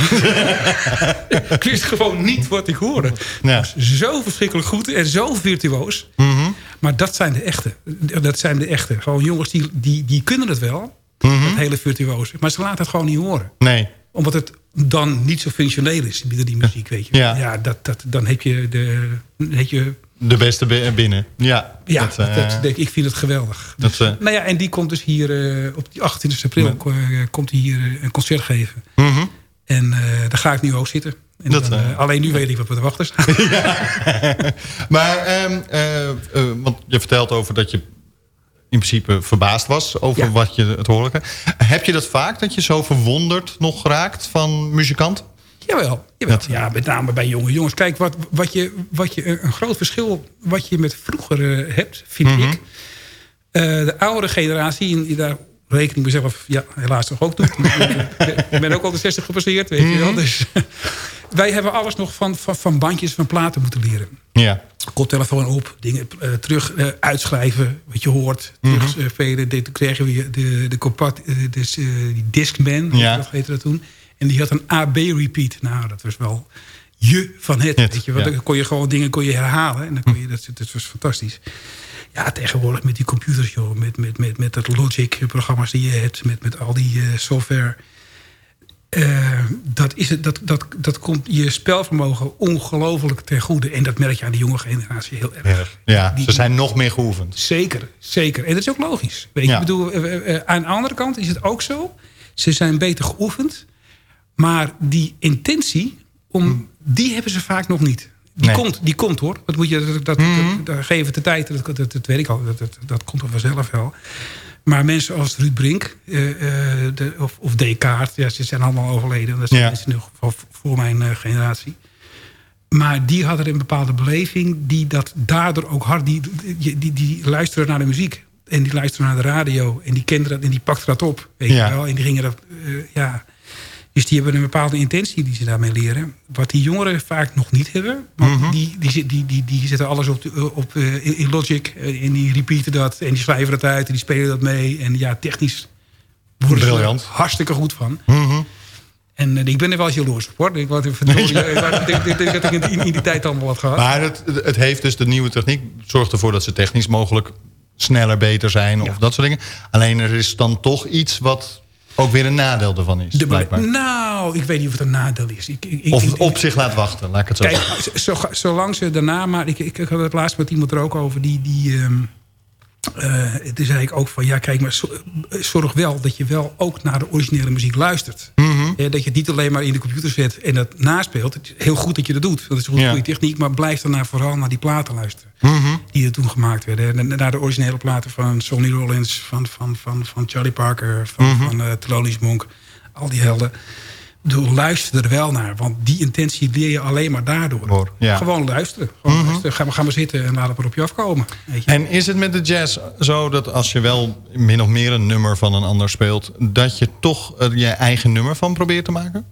ik wist gewoon niet wat ik hoorde. Ja. Zo verschrikkelijk goed en zo virtuoos. Mm -hmm. Maar dat zijn de echte. Dat zijn de echte. Gewoon jongens die, die, die kunnen het wel. Mm -hmm. Het hele virtuoze. Maar ze laten het gewoon niet horen. Nee omdat het dan niet zo functioneel is binnen die muziek, weet je. Ja, ja dat, dat, dan heb je de... Heb je, de beste binnen, ja. Ja, dat, uh, dat, ik vind het geweldig. Dus, dat, uh, nou ja, en die komt dus hier uh, op die 28 april... Ja. komt hij hier een concert geven. -hmm. En daar ga ik nu ook zitten. En dat, dan, alleen nu weet ik wat we te wachten staan. maar, um, want je vertelt over dat je in principe verbaasd was over ja. wat je het hoorde. Heb je dat vaak, dat je zo verwonderd nog raakt van muzikant? Jawel, jawel. ja, met name bij jonge jongens. Kijk, wat, wat je, wat je, een groot verschil wat je met vroeger uh, hebt, vind Mhm. mm -hmm. ik. Uh, de oudere generatie, en daar reken ik mezelf ja, helaas toch ook toe. ik ben ook al de 60 gepasseerd, weet mm -hmm. je wel. Dus, wij hebben alles nog van, van, van bandjes, van platen moeten leren. Ja. Koptelefoon op, dingen uh, terug uh, uitschrijven, wat je hoort. Terug uh, velen. Toen kregen we de, de, compact, dus, die Discman, ja. dat heette dat toen. En die had een AB-repeat. Nou, dat was wel je van het. het weet je, want ja. dan kon je gewoon dingen kon je herhalen. En dan kon je, dat, dat was fantastisch. Ja, tegenwoordig met die computers, joh. Met, met, met, met dat Logic-programma's die je hebt. Met, met al die software. Uh, dat, is het, dat, dat, dat komt je spelvermogen ongelooflijk ten goede. En dat merk je aan de jonge generatie heel erg. Ja, die, ze zijn nog meer geoefend. Zeker, zeker. En dat is ook logisch. Weet je? Ja. Ik bedoel, uh, uh, aan de andere kant is het ook zo. Ze zijn beter geoefend. Maar die intentie, om, hm. die hebben ze vaak nog niet. Die, nee. komt, die komt hoor. Dat moet je, dat, dat, mm. dat, dat geven de tijd. Dat, dat, dat weet ik al. Dat, dat, dat komt er vanzelf wel. Maar mensen als Ruud Brink uh, uh, de, of, of Descartes, ja, ze zijn allemaal overleden. Dat zijn Ja. mensen nog voor, voor mijn uh, generatie. Maar die hadden een bepaalde beleving die dat daardoor ook hard... Die, die, die, die luisteren naar de muziek en die luisteren naar de radio... en die kenden dat en die pakten dat op, weet Ja. je wel. En die gingen dat, ja... Dus die hebben een bepaalde intentie die ze daarmee leren. Wat die jongeren vaak nog niet hebben. Want Mhm. die, die, die, die, die zetten alles op, op, uh, in, in Logic. eh, En die repeaten dat. En die schrijven dat uit. En die spelen dat mee. En ja, technisch worden ze er hartstikke goed van. Mhm. En eh, ik ben er wel eens jaloers op hoor. Ik eh, denk dat ik in, in die tijd allemaal wat gehad. Maar het, het heeft dus de nieuwe techniek zorgt ervoor dat ze technisch mogelijk sneller, beter zijn of dat soort dingen. Alleen er is dan toch iets wat ook weer een nadeel ervan is. De- nou, ik weet niet of het een nadeel is. Ik, ik, Of het op zich laat wachten, laat ik het zo Kijk, zeggen. zo, zo- zolang ze daarna... Maar ik, ik, had het laatst met iemand er ook over. Die, die, toen zei ik ook van... Ja, kijk, maar zo- zorg wel dat je wel ook naar de originele muziek luistert. Mhm. Eh, dat je het niet alleen maar in de computer zet en dat naspeelt. Het is heel goed dat je dat doet. Dat is een Ja. goede techniek. Maar blijf daarna vooral naar die platen luisteren. Mhm. Die er toen gemaakt werden. En naar de originele platen van Sonny Rollins, van, van, van, van Charlie Parker, van, Mhm. van eh, Thelonious Monk. Al die helden. Bedoel, luister er wel naar. Want die intentie leer je alleen maar daardoor. ja. Gewoon luisteren. Gewoon Mhm. luisteren. Ga, maar, ga maar zitten en laat het maar op je afkomen. Weet je. En is het met de jazz zo dat als je wel min of meer een nummer van een ander speelt... dat je toch er je eigen nummer van probeert te maken?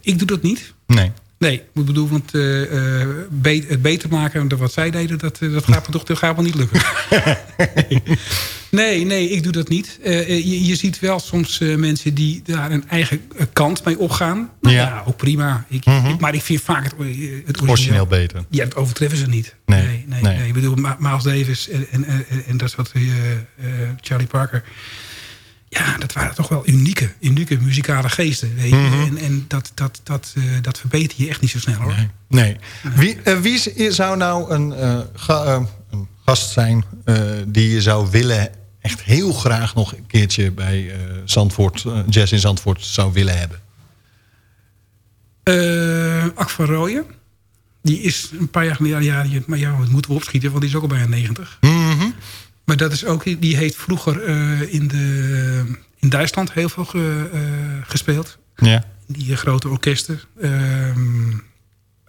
Ik doe dat niet. Nee. Nee, ik bedoel, want eh, eh, be- het beter maken dan wat zij deden, dat, eh, dat gaat me toch dat gaat me niet lukken. nee, nee, ik doe dat niet. Eh, eh, je, je ziet wel soms eh, mensen die daar een eigen kant mee opgaan. Nou, Ja. ja. ook prima. Ik, Mhm. ik- maar ik vind vaak het, het origineel, Origineel beter. Ja, het overtreffen ze niet. Nee, nee, nee. nee. nee. Ik bedoel, Ma- Miles Davis en, en, en, en dat soort Charlie Parker. Ja, dat waren toch wel unieke, unieke muzikale geesten. Weet je? Mhm. En, en dat, dat, dat, dat verbeter je echt niet zo snel hoor. Nee. Wie, wie zou nou een, ga- een gast zijn die je zou willen... echt heel graag nog een keertje bij eh, Zandvoort, eh, Jazz in Zandvoort zou willen hebben? Eh Ak van Rooyen. Die is een paar jaar geleden... Ja, maar ja, wat moeten we opschieten? Want die is ook al bijna 90. Mhm. Maar dat is ook... Die heeft vroeger in, de, in Duitsland heel veel ge- gespeeld. Ja. Die grote orkesten. Ehm,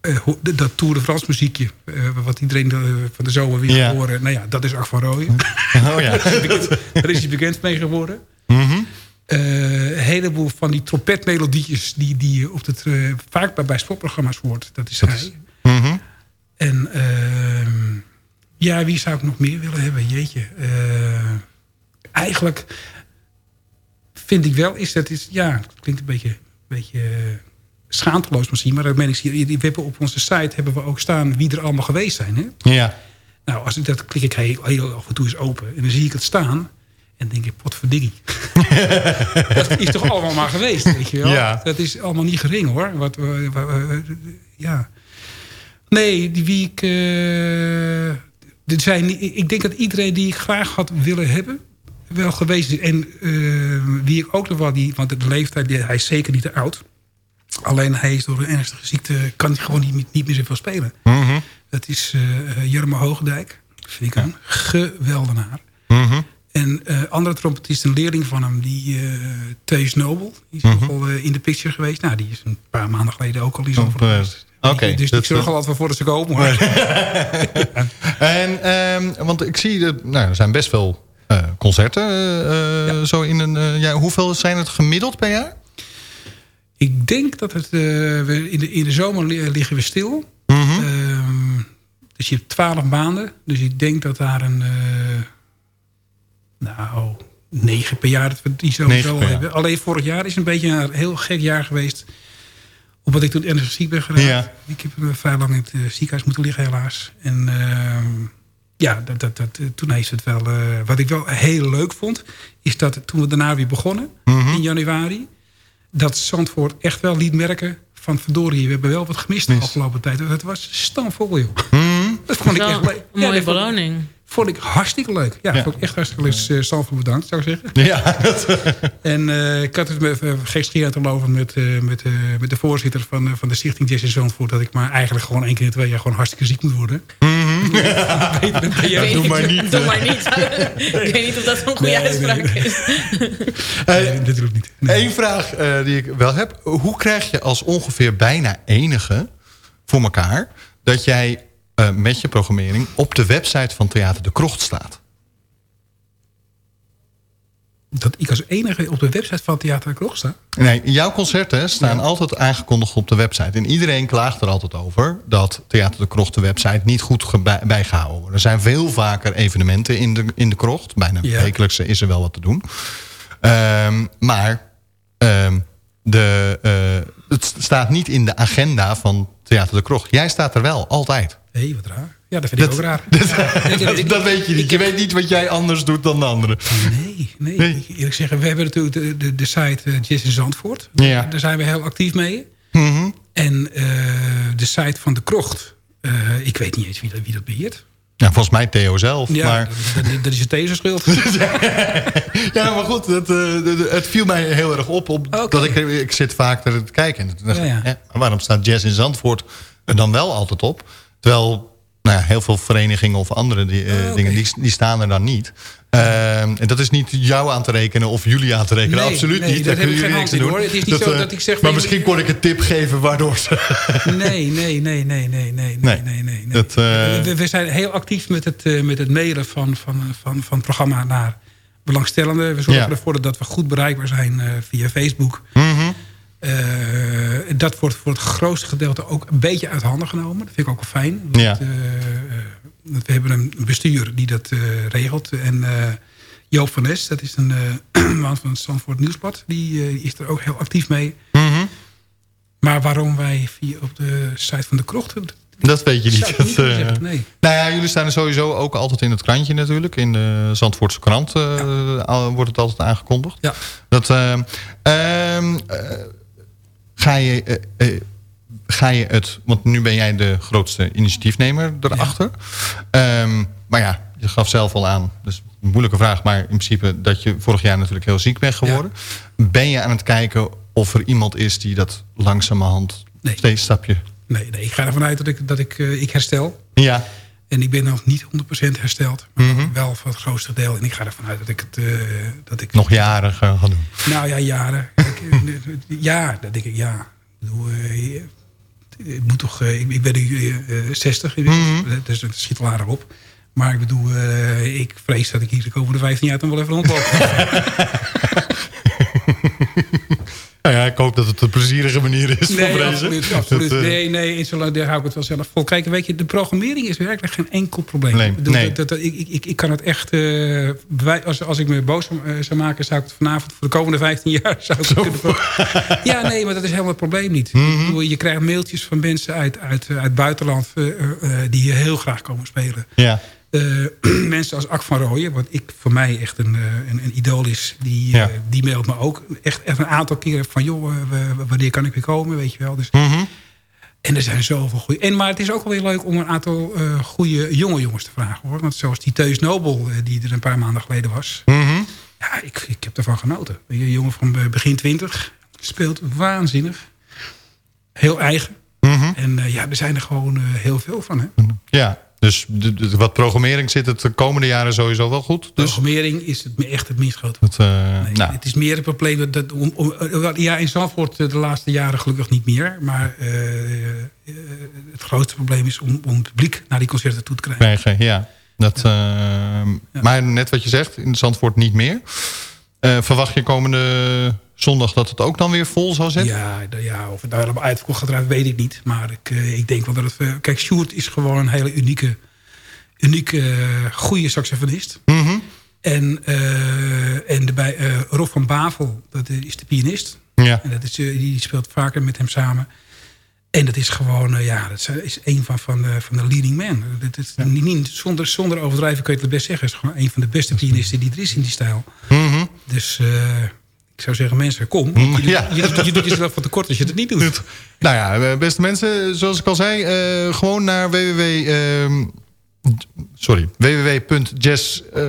eh, dat Tour de France muziekje. eh, wat iedereen de- van de zomer weer Ja. gaat horen. Nou ja, dat is Ak van Rooyen. Oh ja. Daar is hij bekend- mee geworden. Mhm. Eh, een heleboel van die trompetmelodietjes die, die je op het, eh, vaak bij, bij sportprogramma's hoort. Dat is hij. Mhm. En ehm, ja, wie zou ik nog meer willen hebben? Jeetje. Eh, eigenlijk vind ik wel, is dat is, ja, het klinkt een beetje, beetje eh, schaamteloos misschien, maar dat meen ik we hebben op onze site hebben we ook staan wie er allemaal geweest zijn. Hè? Ja. Nou, als ik dat klik ik heel, heel af en toe eens open en dan zie ik het staan. En denk ik, potverdikkie. dat is toch allemaal maar geweest, weet je wel? Ja. Dat is allemaal niet gering, hoor. Wat, we- we- we- ja. Nee, die wie ik... eh, er zijn, ik denk dat iedereen die ik graag had willen hebben... wel geweest is. En eh, wie ik ook nog wel... Die, want de leeftijd, hij is zeker niet te oud. Alleen hij is door een ernstige ziekte... kan hij gewoon niet, niet meer zoveel spelen. Mhm. Dat is uh, Jerma Hoogendijk. Vind ik een geweldenaar. Mhm. En uh, andere trompetist, een leerling van hem, die uh, Theus Nobel. Die is Mhm. nog al uh, in de picture geweest. Nou, die is een paar maanden geleden ook al zo'n Oh, Oké. Dus dat- ik zorg al altijd voor dat ze komen. Hoor. En, ehm, want ik zie, dat, nou, er zijn best veel eh, concerten. eh, eh, zo in een, eh, ja, hoeveel zijn het gemiddeld per jaar? Ik denk dat het, eh, we in, de, in de zomer li- liggen we stil. Mhm. Ehm, dus je hebt twaalf maanden. Dus ik denk dat daar een... eh, nou, negen per jaar dat we die sowieso hebben. Alleen vorig jaar is een beetje een heel gek jaar geweest. Omdat ik toen ernstig ziek ben geraakt. Ja. Ik heb eh, vrij lang in het eh, ziekenhuis moeten liggen helaas. En ehm, ja, dat, dat, dat, eh, toen heeft het wel... eh, wat ik wel heel leuk vond... is dat toen we daarna weer begonnen Mhm. in januari... dat Zandvoort echt wel liet merken van verdorie, we hebben wel wat gemist de afgelopen tijd. Het was stamvol, joh. Dat vond ik echt leuk. een mooie dat vond ik- beloning. Vond ik hartstikke leuk. Ja, Ja. vond ik echt hartstikke leuk. Dus, eh, Zandvoort bedankt, zou ik zeggen. Ja. En eh, ik had het uh, geestgeerd te lopen met, eh, met, eh, met de voorzitter van, van de Stichting in Zandvoort... dat ik maar eigenlijk gewoon één keer in twee jaar gewoon hartstikke ziek moet worden. Beter Doe ik- maar niet. Doe maar niet. ik weet niet of dat zo'n goede Nee, uitspraak nee. is. Nee, natuurlijk niet. Eén vraag eh, die ik wel heb. Hoe krijg je als ongeveer bijna enige voor elkaar... dat jij eh, met je programmering op de website van Theater de Krocht staat? Dat ik als enige op de website van Theater de Krocht sta. Nee, jouw concerten staan altijd aangekondigd op de website. En iedereen klaagt er altijd over dat Theater de Krocht de website niet goed bijgehouden wordt. Er zijn veel vaker evenementen in de, in de krocht. Bijna Ja. wekelijks is er wel wat te doen. Ehm, maar ehm, de, eh, het staat niet in de agenda van Theater de Krocht. Jij staat er wel, altijd. Hé, hey, wat raar. Ja, dat vind ik ook raar. Dat, dat weet je niet. Je weet niet wat jij anders doet dan de anderen. Nee, nee. Ik Eerlijk zeggen, we hebben natuurlijk de, de, de site eh, Jazz in Zandvoort. Ja. Daar zijn we heel actief mee. Mhm. En eh, de site van de Krocht. eh, ik weet niet eens wie dat, wie dat beheert. Ja, volgens mij Theo zelf. Ja, maar, dat, is het deze schuld. ja, maar goed, het, eh, het viel mij heel erg op. op dat ik, ik zit vaak te kijken. En Ja, ja. waarom staat Jazz in Zandvoort er dan wel altijd op? Terwijl nou ja, heel veel verenigingen of andere die, Oh, eh, dingen, die, die staan er dan niet. Ehm, en dat is niet jou aan te rekenen of jullie aan te rekenen. Nee, Absoluut nee, niet. daar kunnen jullie niks aan doen. hoor. Het is niet zo eh, dat ik zeg Maar misschien kon ik een tip geven waardoor ze... Nee, nee, nee, nee, nee, nee, nee, Nee. nee. Dat, eh, We, we zijn heel actief met het, eh, met het mailen van, van, van, van het programma naar belangstellenden. We zorgen Ja. ervoor dat we goed bereikbaar zijn via Facebook. Mhm. Dat wordt voor het grootste gedeelte ook een beetje uit handen genomen. Dat vind ik ook wel fijn. Want, Ja. We hebben een bestuur die dat eh, regelt. En eh, Joop van Nes, dat is een eh, man van het Zandvoort Nieuwsblad. Die is er ook heel actief mee. Mhm. Maar waarom wij via op de site van de krocht... Dat weet je niet. Dat, nee. Nou ja, jullie staan er sowieso ook altijd in het krantje natuurlijk. In de Zandvoortse krant wordt het altijd aangekondigd. Ja. Dat, eh, ehm, eh, ga, je, ga je het... Want nu ben jij de grootste initiatiefnemer erachter. Ehm, maar ja, je gaf zelf al aan. Dus een moeilijke vraag. Maar in principe dat je vorig jaar natuurlijk heel ziek bent geworden. Ben je aan het kijken of er iemand is die dat langzamerhand... Steeds stapje... Nee, nee, ik ga ervan uit dat ik, dat ik, eh, ik herstel. Ja. En ik ben nog niet 100% hersteld. Maar Mhm. wel voor het grootste deel. En ik ga ervan uit dat ik het... eh, dat ik, Nog jaren gaan doen. Nou ja, jaren. Ik, eh, ja, dat denk ik, ja. Ik bedoel, ik moet toch... eh, ik, ik ben nu eh, 60 inmiddels. Mhm. Dus het schiet aardig op. Maar ik bedoel, eh, ik vrees dat ik hier de komende 15 jaar dan wel even rondloop. Nou ja, ik hoop dat het een plezierige manier is voor Nee, vrezen. absoluut. absoluut. Dat, eh, nee, nee, in zolang daar hou ik het wel zelf vol. Kijk, weet je, de programmering is werkelijk geen enkel probleem. Nee, Ik bedoel, nee. dat, ik, ik, ik, kan het echt... bewij- als, als ik me boos zou, eh, zou maken... zou ik het vanavond voor de komende 15 jaar... Zou ik kunnen ja, nee, maar dat is helemaal het probleem niet. Mhm. Bedoel, je krijgt mailtjes van mensen uit, uit, uit buitenland... die hier heel graag komen spelen. Ja. Eh, mensen als Ak van Rooyen, wat ik voor mij echt een, eh, een, een idool is... Die, Ja. eh, die mailt me ook echt, echt een aantal keren van... joh, wanneer kan ik weer komen, weet je wel. Dus, Mhm. En er zijn zoveel goede... En, maar het is ook wel weer leuk om een aantal eh goede jonge jongens te vragen. hoor. Want zoals die Teus Nobel, die er een paar maanden geleden was... Mhm. Ja, ik, ik heb ervan genoten. Een jongen van begin twintig speelt waanzinnig. Heel eigen. Mhm. En ja, er zijn er gewoon heel veel van. Hè? Ja, dus de- de- wat programmering zit het de komende jaren sowieso wel goed. Dus Programmering is het, echt het minst grote. het, eh, nou, Het is meer het probleem dat... dat om, om, eh, ja, in Zandvoort eh, de laatste jaren gelukkig niet meer. Maar het grootste probleem is om, om het publiek naar die concerten toe te krijgen. krijgen, ja. Dat, eh, Maar net wat je zegt, in Zandvoort niet meer. Eh, verwacht je komende zondag dat het ook dan weer vol zal zitten? Ja, ja, of het nou helemaal uitverkocht gaat raken, weet ik niet. Maar ik, eh, ik denk wel dat het... eh, kijk, Sjoerd is gewoon een hele unieke, unieke goede saxofonist. Mhm. En, eh, en eh Rob van Bavel, dat is de pianist. Ja. En dat is, die speelt vaker met hem samen. En dat is gewoon, ja, dat is, een van, van, de, van de leading men. Dat is niet, niet- zonder, zonder overdrijven kun je het best zeggen. Het is gewoon een van de beste pianisten die er is in die stijl. Mhm. Dus eh, ik zou zeggen, mensen, kom. Je, doet- Ja. je, je doet jezelf wat tekort als je het niet doet. Nou ja, eh, beste mensen, zoals ik al zei, eh, gewoon naar www... sorry, www.jazz, eh,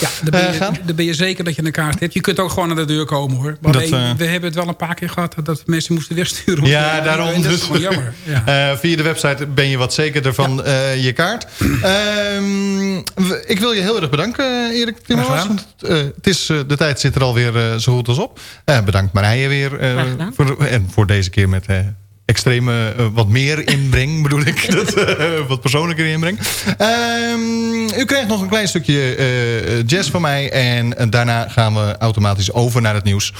Ja, dan ben, eh, je, dan ben je zeker dat je een kaart hebt. Je kunt ook gewoon naar de deur komen hoor. Maar Dat, eh, we hebben het wel een paar keer gehad dat- mensen moesten wegsturen. Ja, te- daarom. En dat is dus. gewoon jammer. Ja. Via de website ben je wat zekerder van je kaart. Ehm, ik wil je heel erg bedanken, Erik Timmermans. Het is, de tijd zit er alweer zo goed als op. Bedankt Marije weer. voor, en voor deze keer met extreme, eh, wat meer inbreng, bedoel ik. Dat, eh, wat persoonlijker inbreng. Ehm, u krijgt nog een klein stukje eh, jazz van mij. En daarna gaan we automatisch over naar het nieuws.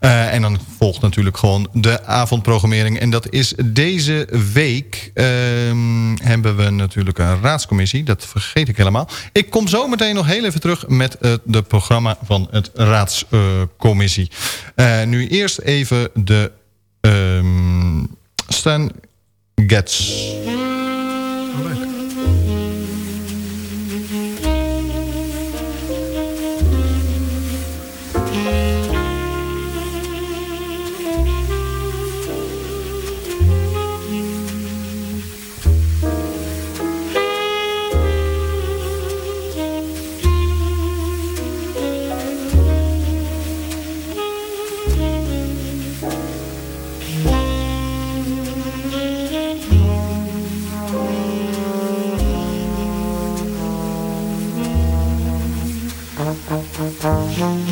En dan volgt natuurlijk gewoon de avondprogrammering. En dat is deze week ehm, hebben we natuurlijk een raadscommissie. Dat vergeet ik helemaal. Ik kom zo meteen nog heel even terug met het programma van het raadscommissie. Nu eerst even de ehm, Stan Getz. We